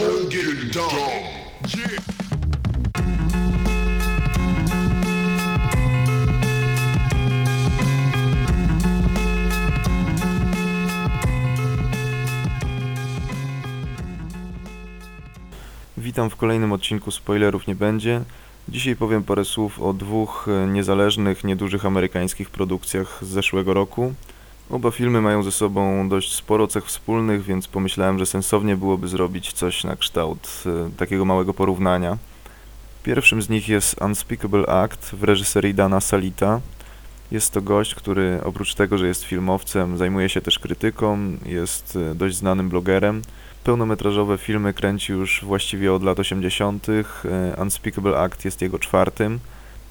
Get it done. Yeah. Witam w kolejnym odcinku Spoilerów nie będzie. Dzisiaj powiem parę słów o dwóch e, niezależnych, niedużych amerykańskich produkcjach z zeszłego roku. Oba filmy mają ze sobą dość sporo cech wspólnych, więc pomyślałem, że sensownie byłoby zrobić coś na kształt e, takiego małego porównania. Pierwszym z nich jest Unspeakable Act w reżyserii Dana Salita. Jest to gość, który oprócz tego, że jest filmowcem, zajmuje się też krytyką, jest e, dość znanym blogerem. Pełnometrażowe filmy kręci już właściwie od lat 80. E, Unspeakable Act jest jego czwartym.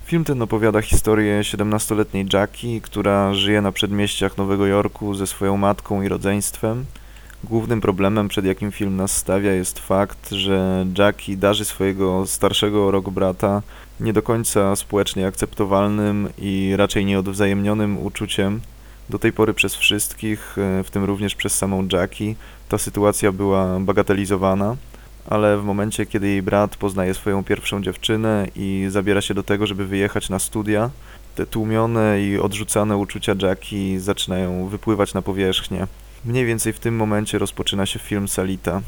Film ten opowiada historię 17-letniej Jackie, która żyje na przedmieściach Nowego Jorku ze swoją matką i rodzeństwem. Głównym problemem, przed jakim film nas stawia, jest fakt, że Jackie darzy swojego starszego rok brata nie do końca społecznie akceptowalnym i raczej nieodwzajemnionym uczuciem. Do tej pory przez wszystkich, e, w tym również przez samą Jackie, ta sytuacja była bagatelizowana, ale w momencie, kiedy jej brat poznaje swoją pierwszą dziewczynę i zabiera się do tego, żeby wyjechać na studia, te tłumione i odrzucane uczucia Jackie zaczynają wypływać na powierzchnię. Mniej więcej w tym momencie rozpoczyna się film Salita.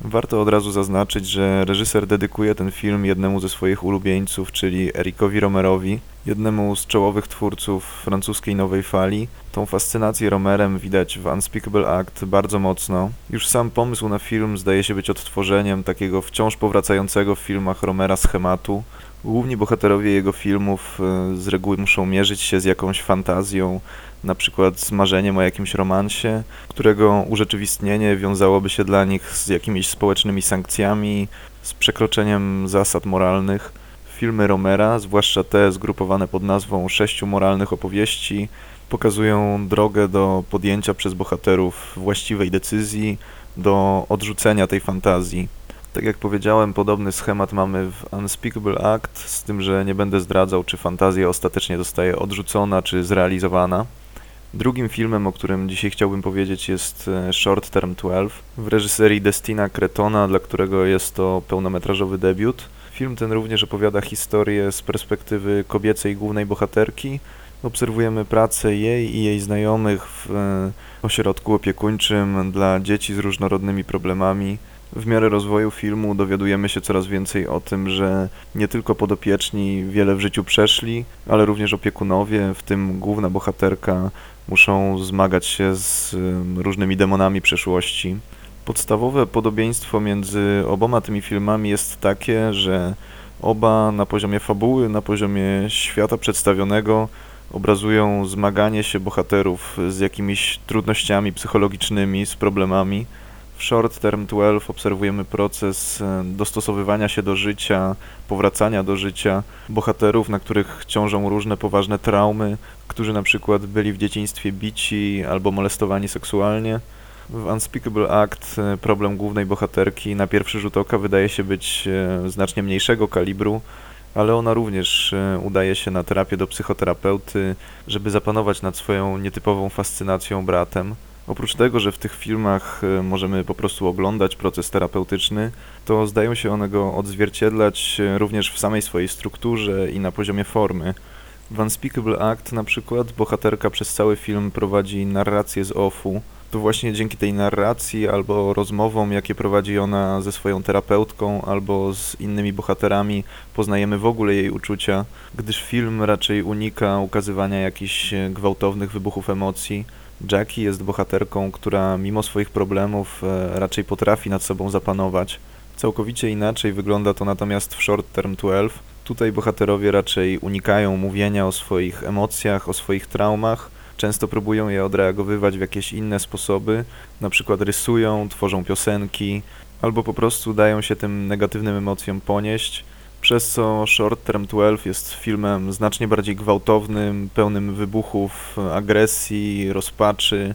Warto od razu zaznaczyć, że reżyser dedykuje ten film jednemu ze swoich ulubieńców, czyli Ericowi Romerowi, jednemu z czołowych twórców francuskiej nowej fali. Tą fascynację Romerem widać w Unspeakable Act bardzo mocno. Już sam pomysł na film zdaje się być odtworzeniem takiego wciąż powracającego w filmach Romera schematu. Główni bohaterowie jego filmów e, z reguły muszą mierzyć się z jakąś fantazją, na przykład z marzeniem o jakimś romansie, którego urzeczywistnienie wiązałoby się dla nich z jakimiś społecznymi sankcjami, z przekroczeniem zasad moralnych. Filmy Romera, zwłaszcza te zgrupowane pod nazwą Sześciu Moralnych Opowieści, pokazują drogę do podjęcia przez bohaterów właściwej decyzji, do odrzucenia tej fantazji. Tak jak powiedziałem, podobny schemat mamy w Unspeakable Act, z tym, że nie będę zdradzał, czy fantazja ostatecznie zostaje odrzucona, czy zrealizowana. Drugim filmem, o którym dzisiaj chciałbym powiedzieć, jest e, Short Term 12 w reżyserii Destina Cretona, dla którego jest to pełnometrażowy debiut. Film ten również opowiada historię z perspektywy kobiecej głównej bohaterki. Obserwujemy pracę jej i jej znajomych w e, ośrodku opiekuńczym dla dzieci z różnorodnymi problemami. W miarę rozwoju filmu dowiadujemy się coraz więcej o tym, że nie tylko podopieczni wiele w życiu przeszli, ale również opiekunowie, w tym główna bohaterka, muszą zmagać się z różnymi demonami przeszłości. Podstawowe podobieństwo między oboma tymi filmami jest takie, że oba na poziomie fabuły, na poziomie świata przedstawionego obrazują zmaganie się bohaterów z jakimiś trudnościami psychologicznymi, z problemami. W Short Term 12 obserwujemy proces e, dostosowywania się do życia, powracania do życia bohaterów, na których ciążą różne poważne traumy, którzy na przykład byli w dzieciństwie bici albo molestowani seksualnie. W Unspeakable Act e, problem głównej bohaterki na pierwszy rzut oka wydaje się być e, znacznie mniejszego kalibru, ale ona również udaje się na terapię do psychoterapeuty, żeby zapanować nad swoją nietypową fascynacją bratem. Oprócz tego, że w tych filmach e, możemy po prostu oglądać proces terapeutyczny, to zdają się one go odzwierciedlać e, również w samej swojej strukturze i na poziomie formy. W Unspeakable Act na przykład bohaterka przez cały film prowadzi narrację z offu. To właśnie dzięki tej narracji albo rozmowom, jakie prowadzi ona ze swoją terapeutką albo z innymi bohaterami, poznajemy w ogóle jej uczucia, gdyż film raczej unika ukazywania jakichś gwałtownych wybuchów emocji. Jackie jest bohaterką, która mimo swoich problemów e, raczej potrafi nad sobą zapanować. Całkowicie inaczej wygląda to natomiast w Short Term 12. Tutaj bohaterowie raczej unikają mówienia o swoich emocjach, o swoich traumach. Często próbują je odreagowywać w jakieś inne sposoby, na przykład rysują, tworzą piosenki, albo po prostu dają się tym negatywnym emocjom ponieść, przez co Short Term 12 jest filmem znacznie bardziej gwałtownym, pełnym wybuchów, agresji, rozpaczy.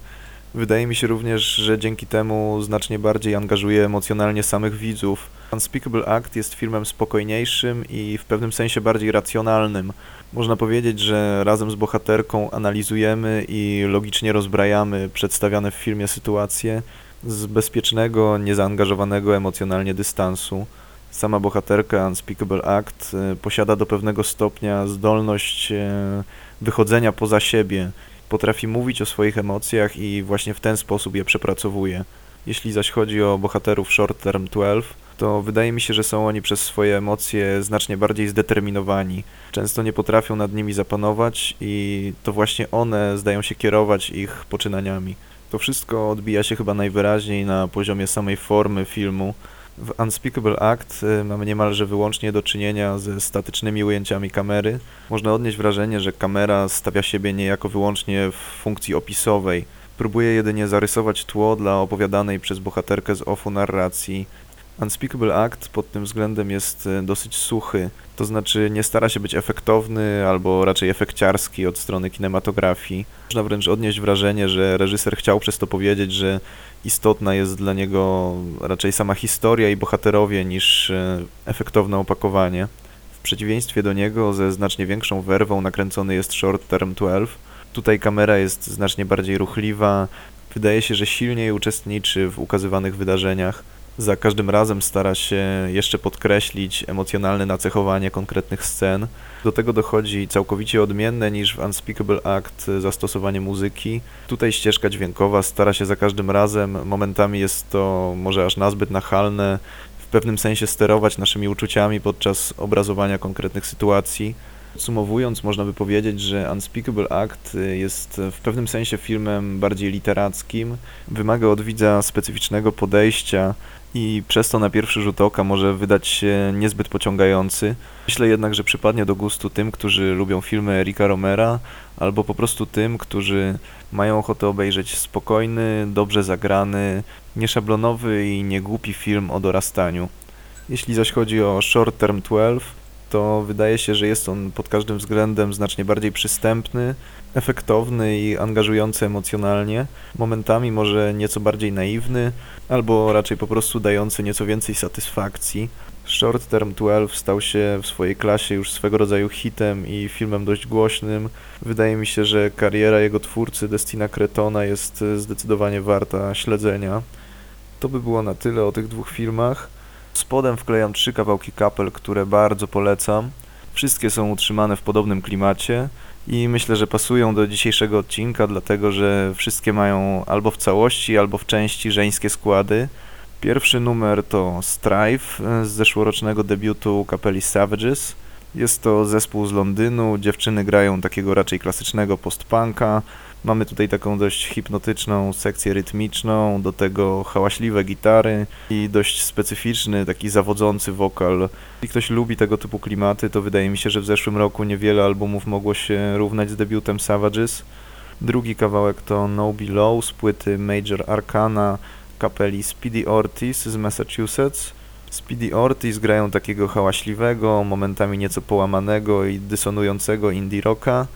Wydaje mi się również, że dzięki temu znacznie bardziej angażuje emocjonalnie samych widzów. Unspeakable Act jest filmem spokojniejszym i w pewnym sensie bardziej racjonalnym. Można powiedzieć, że razem z bohaterką analizujemy i logicznie rozbrajamy przedstawiane w filmie sytuacje, z bezpiecznego, niezaangażowanego emocjonalnie dystansu. Sama bohaterka Unspeakable Act e, posiada do pewnego stopnia zdolność e, wychodzenia poza siebie. Potrafi mówić o swoich emocjach i właśnie w ten sposób je przepracowuje. Jeśli zaś chodzi o bohaterów Short Term 12, to wydaje mi się, że są oni przez swoje emocje znacznie bardziej zdeterminowani. Często nie potrafią nad nimi zapanować i to właśnie one zdają się kierować ich poczynaniami. To wszystko odbija się chyba najwyraźniej na poziomie samej formy filmu. W Unspeakable Act y, mamy niemalże wyłącznie do czynienia ze statycznymi ujęciami kamery. Można odnieść wrażenie, że kamera stawia siebie niejako wyłącznie w funkcji opisowej. Próbuje jedynie zarysować tło dla opowiadanej przez bohaterkę z offu narracji. Unspeakable Act pod tym względem jest y, dosyć suchy, to znaczy nie stara się być efektowny albo raczej efekciarski od strony kinematografii. Można wręcz odnieść wrażenie, że reżyser chciał przez to powiedzieć, że istotna jest dla niego raczej sama historia i bohaterowie niż e, efektowne opakowanie. W przeciwieństwie do niego ze znacznie większą werwą nakręcony jest Short Term 12. Tutaj kamera jest znacznie bardziej ruchliwa, wydaje się, że silniej uczestniczy w ukazywanych wydarzeniach. Za każdym razem stara się jeszcze podkreślić emocjonalne nacechowanie konkretnych scen. Do tego dochodzi całkowicie odmienne niż w Unspeakable Act zastosowanie muzyki. Tutaj ścieżka dźwiękowa stara się za każdym razem, momentami jest to może aż nazbyt nachalne, w pewnym sensie sterować naszymi uczuciami podczas obrazowania konkretnych sytuacji. Podsumowując, można by powiedzieć, że Unspeakable Act jest w pewnym sensie filmem bardziej literackim, wymaga od widza specyficznego podejścia i przez to na pierwszy rzut oka może wydać się niezbyt pociągający. Myślę jednak, że przypadnie do gustu tym, którzy lubią filmy Erika Romera, albo po prostu tym, którzy mają ochotę obejrzeć spokojny, dobrze zagrany, nieszablonowy i niegłupi film o dorastaniu. Jeśli zaś chodzi o Short Term 12, to wydaje się, że jest on pod każdym względem znacznie bardziej przystępny, efektowny i angażujący emocjonalnie, momentami może nieco bardziej naiwny, albo raczej po prostu dający nieco więcej satysfakcji. Short Term 12 stał się w swojej klasie już swego rodzaju hitem i filmem dość głośnym. Wydaje mi się, że kariera jego twórcy Destina Cretona jest zdecydowanie warta śledzenia. To by było na tyle o tych dwóch filmach. Spodem wklejam trzy kawałki kapel, które bardzo polecam. Wszystkie są utrzymane w podobnym klimacie i myślę, że pasują do dzisiejszego odcinka, dlatego że wszystkie mają albo w całości, albo w części żeńskie składy. Pierwszy numer to Strife z zeszłorocznego debiutu kapeli Savages. Jest to zespół z Londynu, dziewczyny grają takiego raczej klasycznego postpunka. Mamy tutaj taką dość hipnotyczną sekcję rytmiczną, do tego hałaśliwe gitary i dość specyficzny, taki zawodzący wokal. Jeśli ktoś lubi tego typu klimaty, to wydaje mi się, że w zeszłym roku niewiele albumów mogło się równać z debiutem Savages. Drugi kawałek to No Below z płyty Major Arcana kapeli Speedy Ortiz z Massachusetts. Speedy Ortiz grają takiego hałaśliwego, momentami nieco połamanego i dysonującego indie rocka.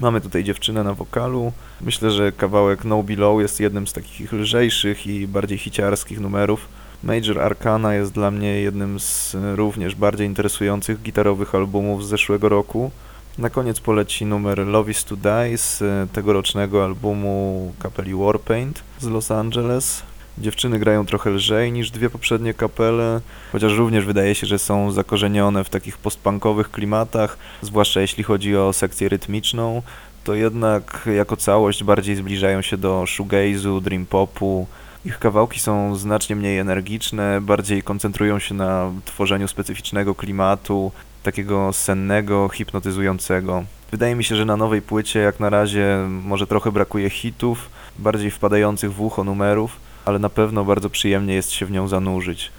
Mamy tutaj dziewczynę na wokalu. Myślę, że kawałek No Below jest jednym z takich lżejszych i bardziej hiciarskich numerów. Major Arcana jest dla mnie jednym z również bardziej interesujących gitarowych albumów z zeszłego roku. Na koniec poleci numer Love is to Die z tegorocznego albumu kapeli Warpaint z Los Angeles. Dziewczyny grają trochę lżej niż dwie poprzednie kapele, chociaż również wydaje się, że są zakorzenione w takich postpunkowych klimatach, zwłaszcza jeśli chodzi o sekcję rytmiczną, to jednak jako całość bardziej zbliżają się do shoegaze'u, dream popu. Ich kawałki są znacznie mniej energiczne, bardziej koncentrują się na tworzeniu specyficznego klimatu, takiego sennego, hipnotyzującego. Wydaje mi się, że na nowej płycie jak na razie może trochę brakuje hitów, bardziej wpadających w ucho numerów, ale na pewno bardzo przyjemnie jest się w nią zanurzyć.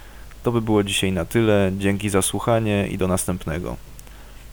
To by było dzisiaj na tyle. Dzięki za słuchanie i do następnego.